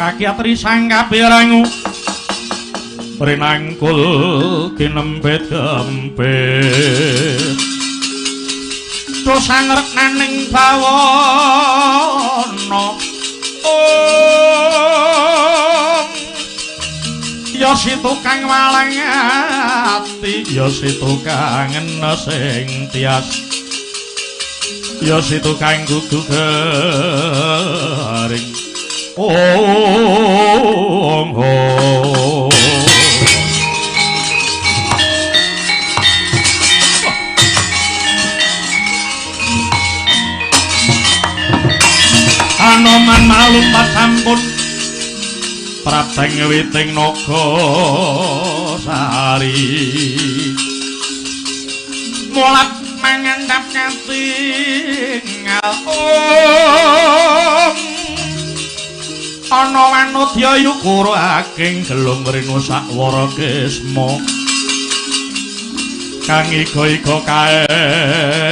kaki atri sangka birangu rinangkul kinempet kempet terus sangrek naning om ya si tukang malang ati ya si tukang sing tias. Ya si tukang gugu garing ong ong Anoman malumpat sampun Prabdang witing naga sari. Mulat mangandap katingal om Ana wanudya yukura aking gelung rinu sakwara kesma Kang iga-iga kaeksi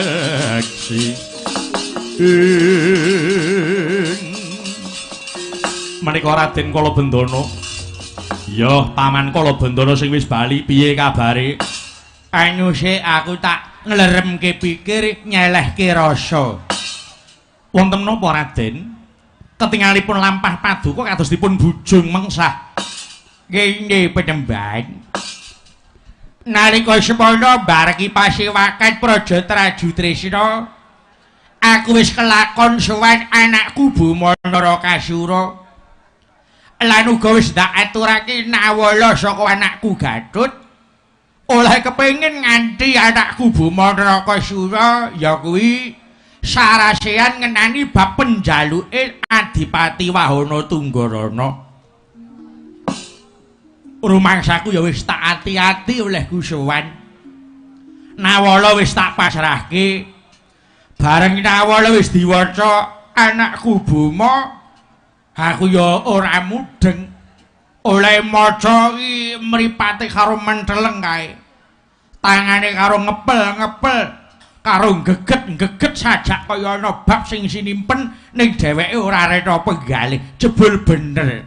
Menika Raden Kala Bendana. Ya, paman Kala Bendana sing wis bali, piye kabare? Anu sik aku tak ngleremke pikir nyelehke rasa. Wonten napa Raden? Ketingalipun lampah paduka kados dipun bujung mengsah. Nggih, penemban. Nalika semana bareki pasiwakan Praja Traju Tresna, aku wis kelakon sowan anakku Bumana Kasura. Lan uga wis ndak aturake nawala saka anakku Gatut. Oleh kepengin nganti anakku Bumana Kasura ya kuwi sarasean ngenani bab penjaluke Adipati Wahana Tunggarana. Rumangsaku ya wis tak ati-ati olehku sowan. Nawala wis tak pasrahke. Bareng nawala wis diwaca anakku Buma, aku ya ora mudeng. Oleh maca mripate karo menteleng kae. Tangane karo ngepel-ngepel, karo geget-geget sajak kaya ana bab sing sinimpen ning dheweke ora reta penggalih. Jebul bener.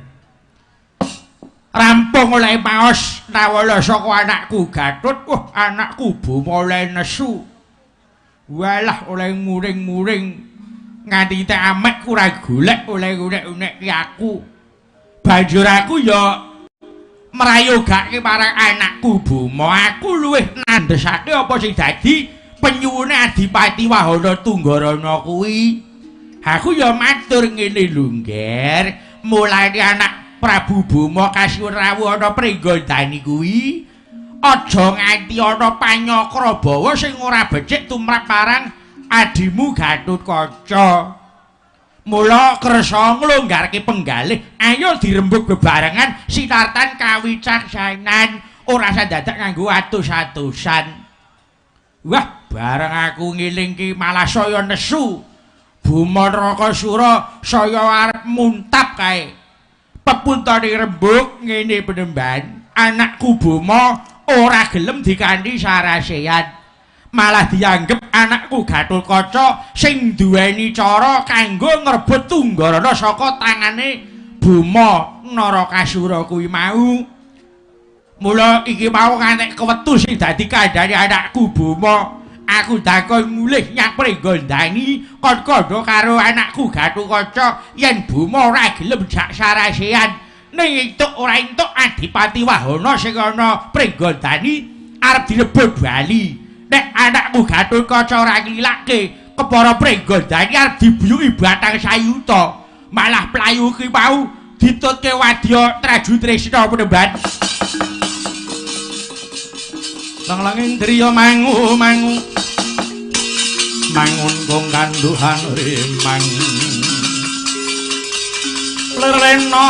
Rampung oleh maos nawala saka anakku Gatut, wah anakku Buma oleh nesu. Walah oleh muring-muring nganti tak amet ora golek oleh unek-unek ki aku. Banjur aku ya merayogake marang anakku Buma. Aku luwih nandesake apa sing dadi penyuwune Adipati Wahana Tunggarana kuwi. Aku ya matur ngene lho, Nger. Mulane anak Prabu Buma Kasiwrawu ana pringgondani kuwi aja nganti ana panyakra bawa sing ora becik tumrap marang adimu Gatut Kaca. Mula kersa nglonggarke penggalih, ayo dirembug bebarengan sinartan kawicaksanan ora sadadak nganggo atus-atusan. Wah, bareng aku ngilingki malah saya nesu. Bumana Kasura saya arep muntap kae. pepuntane rembug ngene penemban anakku Buma ora gelem dikanthi sarasean malah dianggep anakku Gatul Kaca sing duweni cara kanggo ngrebut tunggarana saka tangane Buma Narakasura kuwi mau mula iki mau kantek kewetu sing dadi kandhane anakku Buma aku dakon mulih nyapre gondani kon kondo karo anakku Gatu Kaca yen Buma ora gelem jak sarasean. Ning entuk ora entuk Adipati Wahana sing ana pringgondani arep direbut bali. Nek anakku Gatu Kaca ora ngilake kepara pringgondani arep dibuyuki batang sayuta. Malah playu ki mau ditutke wadya Traju Tresna penemban. Langlanging driya mangu mangu mangun kong kanduhan rimang. Lerena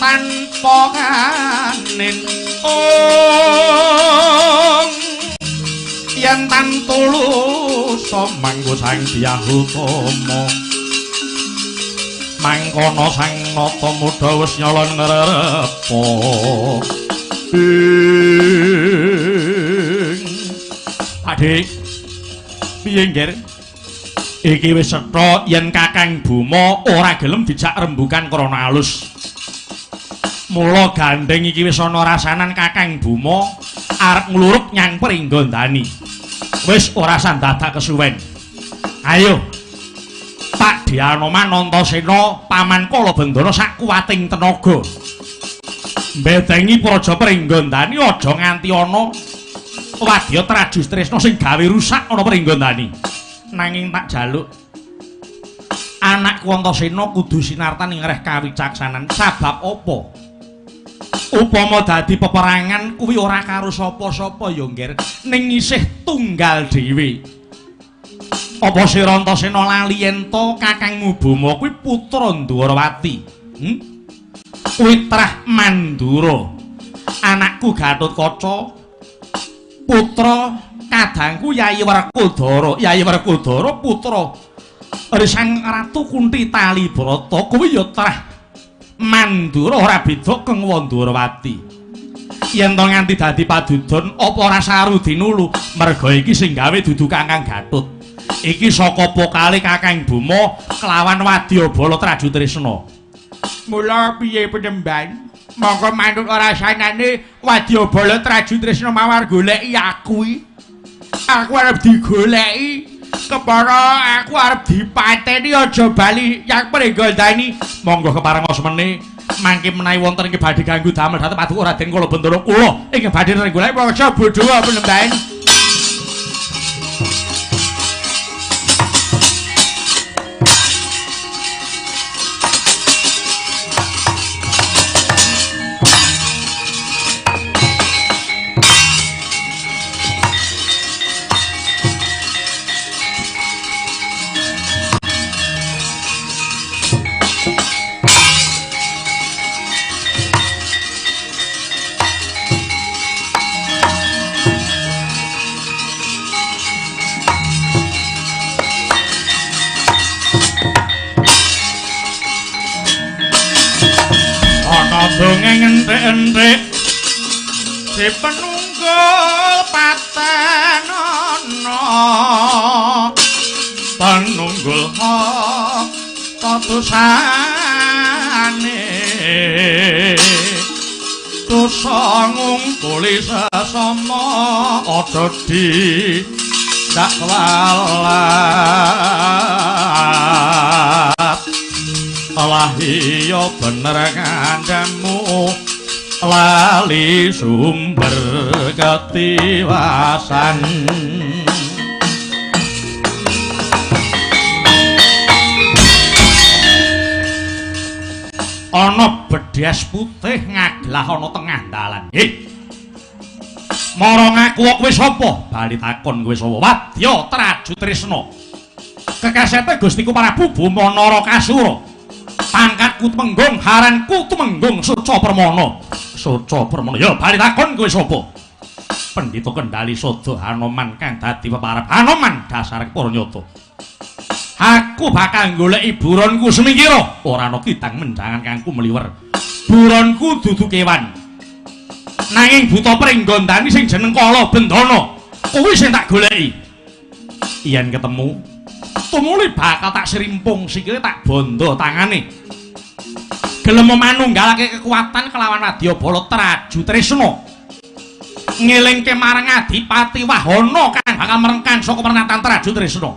tanpa kanin ong. Yen tan tulus manggo sang diahutama mangkono sang nata muda wis nyolon ngrerepa Adik piye ngger iki wis setha yen Kakang Buma ora gelem dijak rembukan krana alus Mula gandeng iki wis ana rasanan Kakang Buma arep ngluruk nyang Pringgondani. Wis ora sandadak kesuwen. Ayo. Pak Dianoman Antasena paman Kala sak kuwating tenaga. Mbetengi Praja Pringgondani aja nganti ana wadya trajus tresna sing gawe rusak ana Pringgondani. Nanging tak jaluk anakku Antasena kudu sinartan ing reh kawicaksanan sabab apa? Upama dadi peperangan kuwi ora karo sapa-sapa ya, Ngger, ning isih tunggal dhewe. Apa sira Antasena lali yen to Kakangmu Bama kuwi putra Ndwarawati? Hm? Kuwi trah Mandura. Anakku Gatotkaca putra kadangku Yayi Werkudara. Yayi Werkudara putra Sang Ratu Kunti Talibrata kuwi ya trah Mandura ora beda keng Wandrawati. Yen to nganti dadi padudon apa ora saru dinulu merga iki sing gawe dudu Kakang Gatut. Iki saka pokale Kakang Buma kelawan Wadyabala Traju Tresna. Mula piye penemban? Monggo manut ora sanane Wadyabala Traju Tresna mawar goleki aku iki. Aku arep digoleki. Kepara aku arep dipateni aja bali yang pringgondani. Monggo kepareng semene mangke menawi wonten ing badhe ganggu damel dhateng Paduka Raden Kala Bendara kula ing badhe renggolek aja bodho penemban. Dongeng entek-entek si penunggul patenono penunggul ho tatusane dosa ngungkuli sesama aja di dak lalat Allah iya bener kandhamu lali sumber ketiwasan. Ana bedhes putih ngaglah ana tengah dalan he marang aku kowe sapa bali takon kowe sapa wadya traju tresna kekasete gustiku prabu buma narakasura pangkatku temenggung haranku temenggung suca permono. Suca permono ya bali takon kowe sapa? Pendhita kendali sada hanoman kang dadi peparep. Hanoman dasar para nyata. Aku bakal goleki buronku semingkira. Ora ana kitang mendangan kangku meliwer buronku dudu kewan. Nanging buta pringgondani sing jeneng kala bendana kuwi sing tak goleki. Yen ketemu tumuli bakal tak serimpung sikile tak bondo tangane gelem manunggalake kekuatan kelawan Wadyabala Traju Tresna. Ngelingke marang Adipati Wahana kang bakal merengkan saka pernatan Traju Tresna.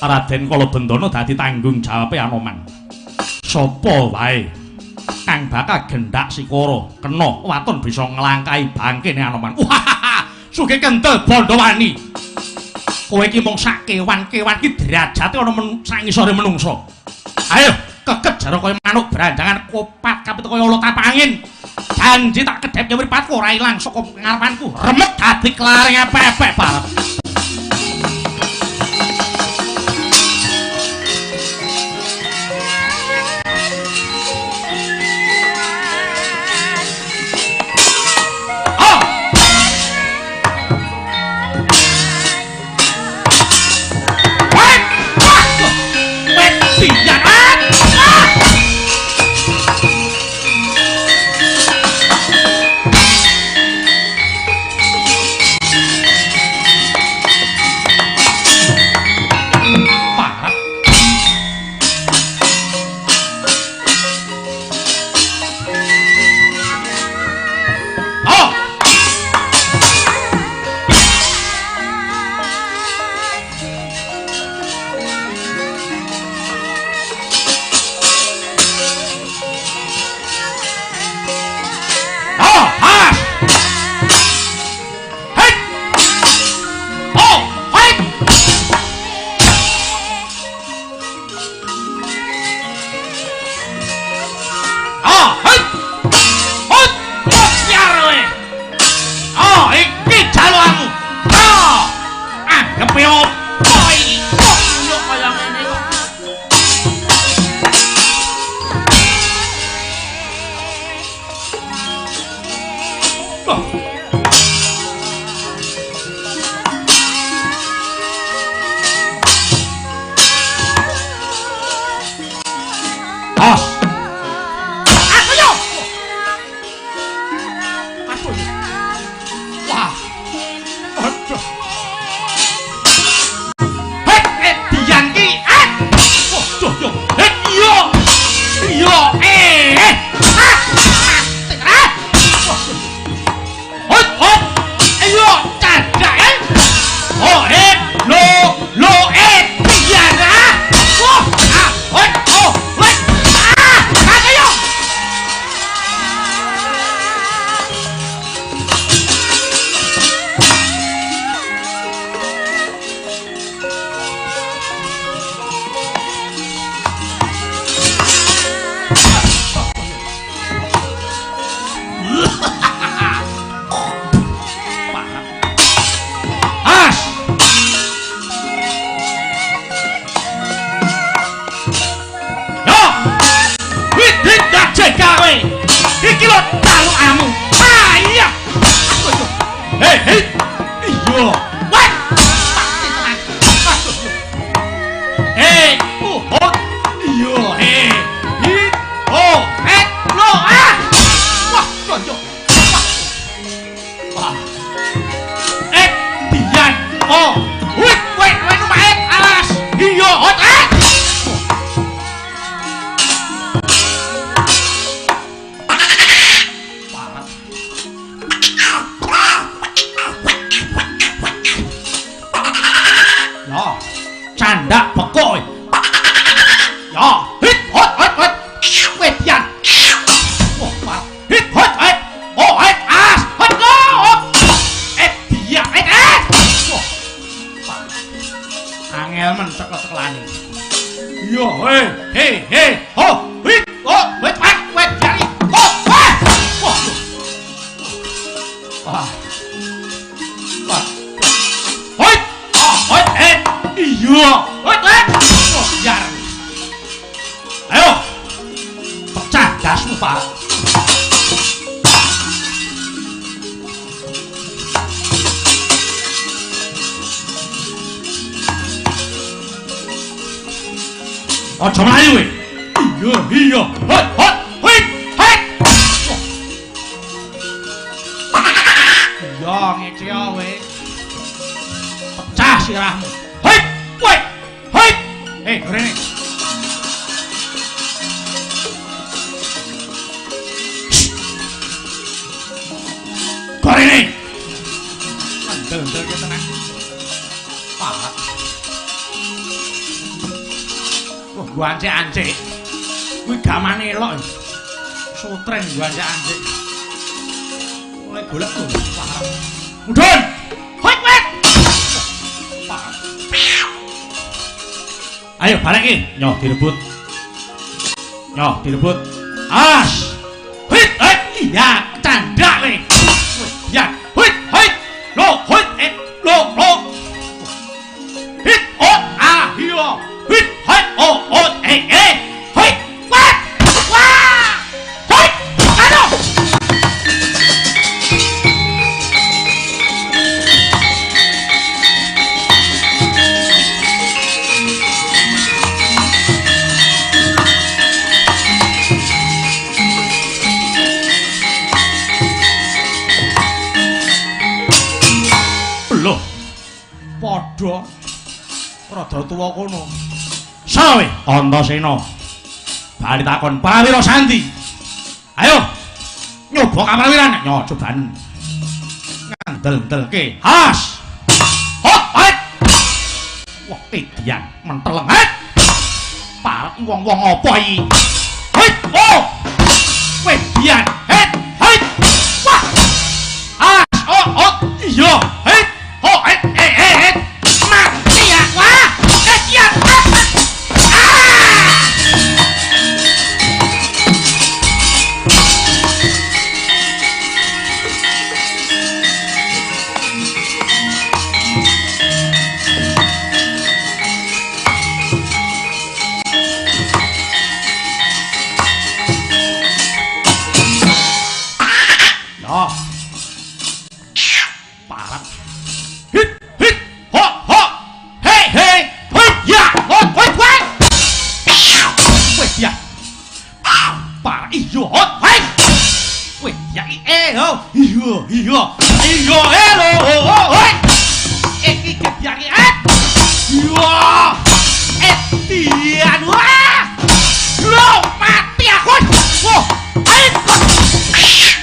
Raden Kala Bendana dadi tanggung jawabe Anoman. Sopo wae kang bakal gendak sikara kena waton bisa nglangkai bangkene Anoman. Wah, sugih kentel Bondowani. Kowe iki mung sak kewan-kewan iki derajate ana sak ngisore menungsa. Ayo, keket jaro kaya manuk berandangan kopat kapit kaya ulo tapa angin janji tak kedep ya meripatku ora ilang saka ngarepanku remet dadi kelaring epek-epek barep gawe. Iki lho talukamu. Ah iya. Hei, hei. Iya. Iya, ngece kowe. Pecah sirahmu. Hei, woi, hei. Eh, rene. Korene. Ndel-ndel ki tenan. Parah. Wah, gua ancik-ancik. Kuwi gamane elok. Sutren gua ancik-ancik. Mulai golek tuh. Hoi, woi. Parah. Ayo balik ki. Nyoh direbut. Nyoh direbut. As. Hit, iya, candak kowe. Wih, Ya, hit, hit. Lo, hit, eh, lo, lo. Antasena. Bali takon prawira Santi. Ayo. Nyoba kaprawiran, nyo coban. Ngandel-ndelke. Has. Hot, hot. Wah, edian menteleng. Het. Parek wong-wong apa iki? Het. Oh. Wedian. Iyo, ho, hei. Weh, ya, i, eh, ho. Iyo, iyo, iyo, eh, lo, ho, ho, hei. Eh, iki, ya, i, eh. Iyo. Tian, wah. Lo, mati aku. Wah, hei.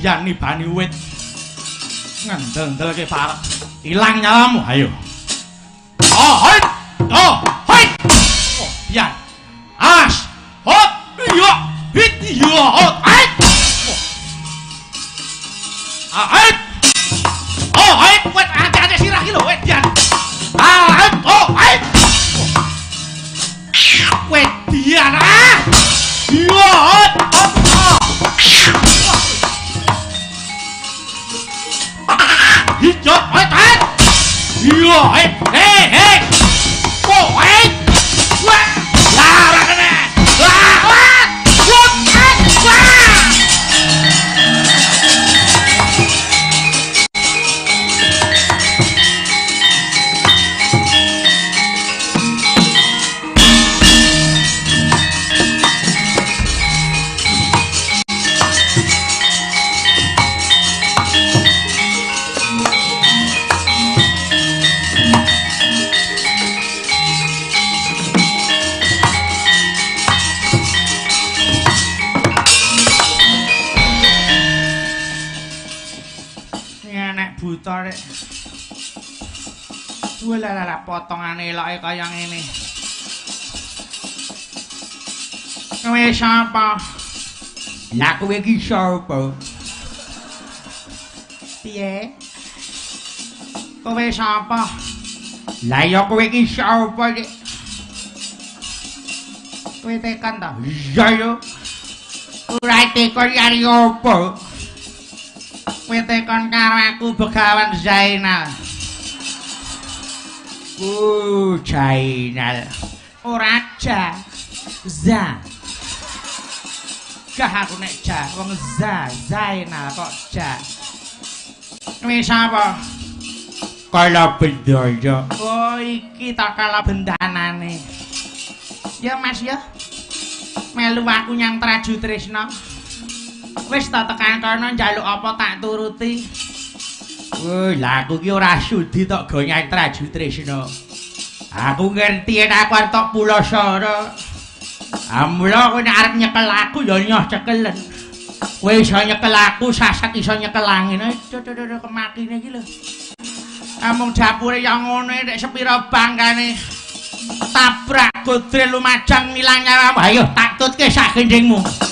Edian nibani wit. Ngendel-ndelke parek. Ilang nyalamu, ayo. Oh, hoi. Oh, hoi. Oh, dian. As. Hot. Iya. Hit. Iya. Potongane eloke kaya ngene. Kowe sapa? Lah kowe iki sapa? Piye? Kowe sapa? Lah ya kowe iki sapa iki? Kowe tekan ta? Iya yo. Ora tekan yari opo? Kowe tekan karo aku Begawan Zainal. Zainal. Ora ja. Za. Jah aku nek ja, wong za, Zainal kok ja. Kowe sapa? Kala bendaya. Oh, iki tak kala bendanane. Ya Mas ya. Melu aku nyang Traju Tresna. Wis tak tekan kono njaluk apa tak turuti. Woi, lah aku ki ora sudi tok go nyang Traju Tresna. Aku ngerti yen aku arep tok Pulasara. Amula kowe nek arep nyekel aku ya nyoh cekelen. Kowe iso nyekel aku, sasak iso nyekel angin. Aduh, kemakine iki lho. Amung dapure ya ngono nek sepira bangkane. Tabrak godre lumajang milang nyawa. Ayo tak tutke sak gendengmu.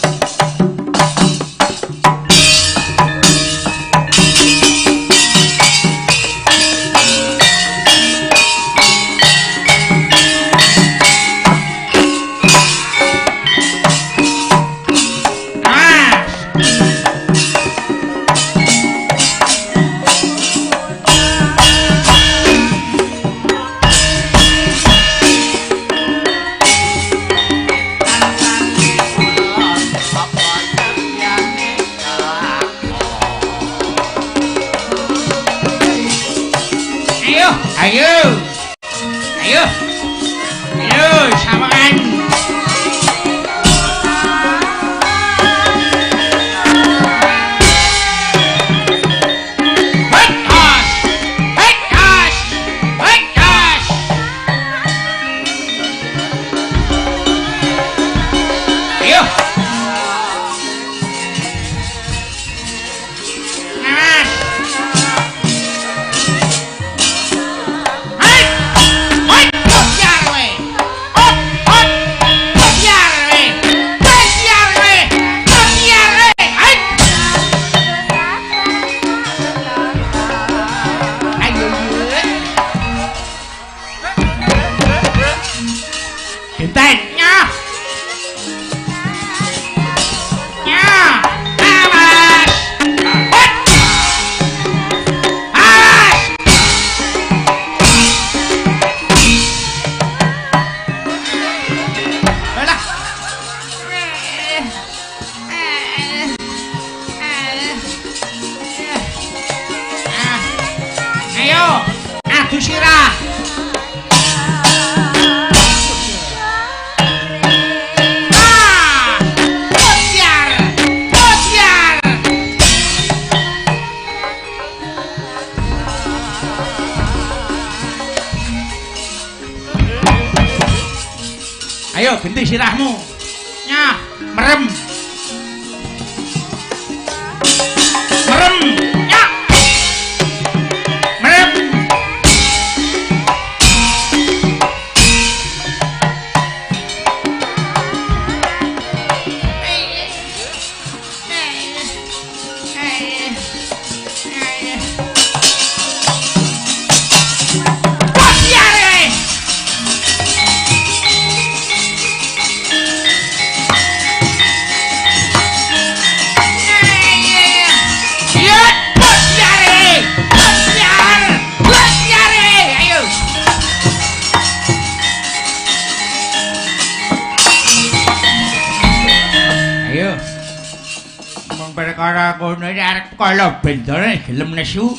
Ayo, ayo. Ayo genti sirahmu. Nyah, merem. Ora ngono iki arek kaya bendone gelem nesu.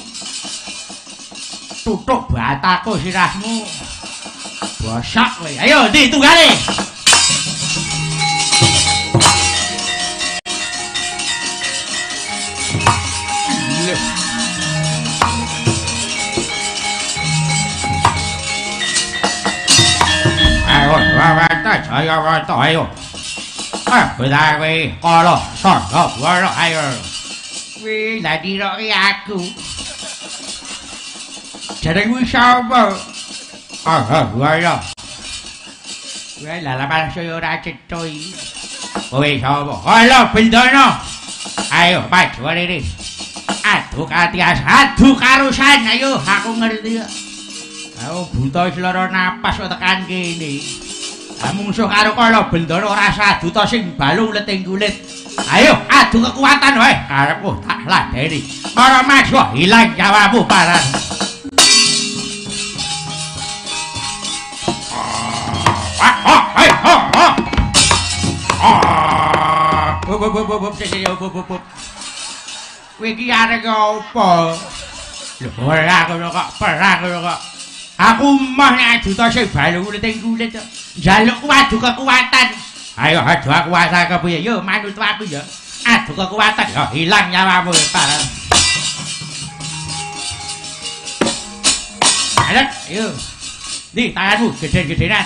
Tutuk bataku sirahmu. Bosak kowe. Ayo ndi tunggale. Ayo, wawata jaya wata ayo. Ah, beda kowe kala sarga wara ayo. Kuwi dadi roke aku. Jeneng kuwi sapa? Ah, waya. Kowe lalapan saya ora cetha iki. Kowe sapa? Kala bendana. Ayo, maju rene. Aduh katias, aduh karusan, ayo aku ngerti. Aku buta selera napas tekan kene. Mungsuh karo kala bendara ora saduta sing balung leting kulit. Ayo adu kekuatan wae karepku tak ladeni. Ora maju ilang jawabu paran. Kowe iki arek apa? Lho, ora kok, perang kok. Aku mah nek juta sing balung kulit kulit kok. Njaluk adu kekuatan. Ayo adu kekuatan kepiye? Yo manut aku ya. Adu kekuatan yo hilang nyawamu parang. Ayo, yo. Nih tanganmu gede-gedean.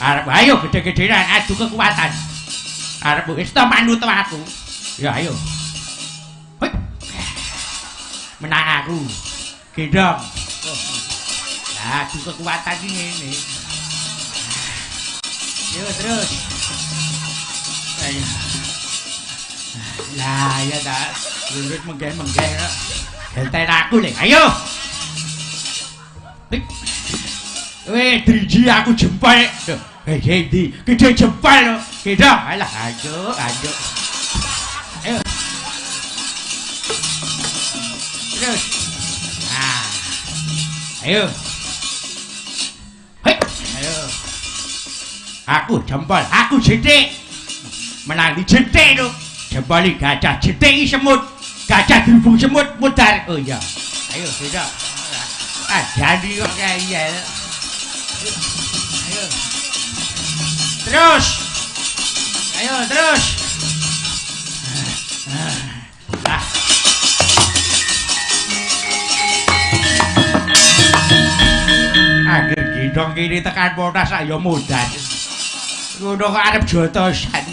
Arep ayo gede-gedean adu kekuatan. Arep wis to manut aku. Ya ayo. Menang aku. Gendong. Nah, adu kekuatan ini ngene. Yo terus. Ayo. Lah ya dah. Urut menggeh-menggeh. Genten aku le. Ayo. Hei. Weh, driji aku jempol. Hei, hei, di. Gede jempol lo. Gede. Alah, ayo, ayo. Ayo. Terus. Nah. Ayo. Hei. Aku jempol, aku jedek. Menang di jedek lo. Jempol ini gajah, ini semut. Gajah dihubung semut, mudar. Oh iya. Ayo, beda. Ah, jadi kok kayak iya. Ayo. Terus. Ayo, terus. Ah. Akhir gidong kini tekan potas ayo mudan. Ngono kok arep jotosan.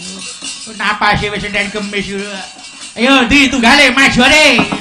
Napa sih wis nden kemis. Ayo ndi tunggale maju deh.